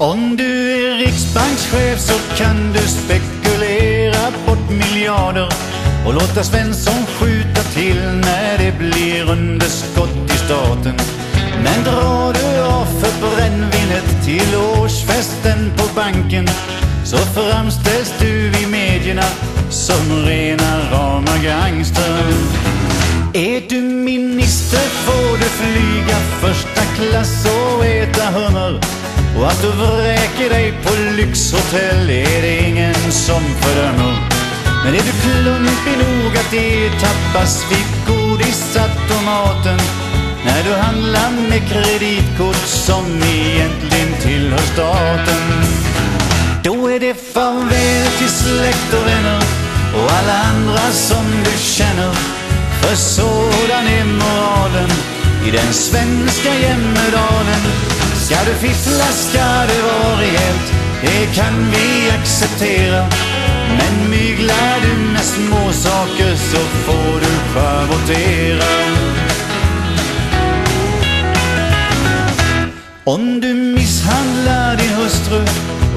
Om du är riksbankschef så kan du spekulera bort miljarder och låta Svensson skjuta till när det blir underskott i staten. Men drar du av för brännvinet till årsfesten på banken så framställs du i medierna som rena rama gangstern. Är du du vräker dig på lyxhotell är det ingen som fördömer. Men är du klumpig nog att det tappas vid godisautomaten när du handlar med kreditkort som egentligen tillhör staten. Då är det farväl till släkt och vänner och alla andra som du känner. För sådan är moralen i den svenska Jämmerdalen. Ska du fiffla ska det vara rejält, det kan vi acceptera. Men myglar du med små saker så får du schavottera. Om du misshandlar din hustru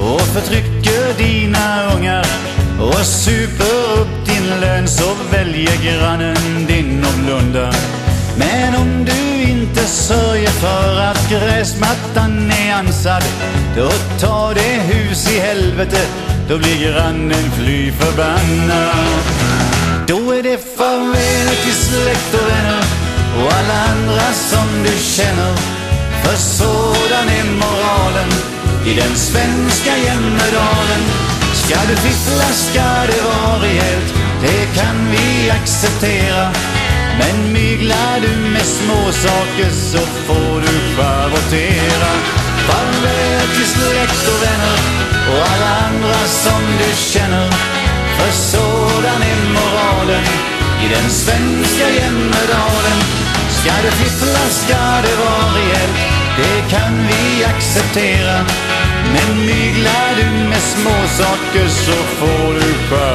och förtrycker dina ungar och super upp din lön så väljer grannen din och blundar. Men om du sörjer för att gräsmattan är ansad då tar det hus i helvete, då blir grannen fly förbannad. Då är det farväl till släkt och vänner och alla andra som du känner. För sådan är moralen i den svenska Jämmerdalen. Ska du fiffla ska det vara rejält, det kan vi acceptera. Men myglar du med småsaker så får du schavottera. Farväl till släkt och vänner och alla andra som du känner. För sådan är moralen i den svenska Jämmerdalen. Ska det fiffla ska det vara rejält, det kan vi acceptera. Men myglar du med småsaker så får du schavottera.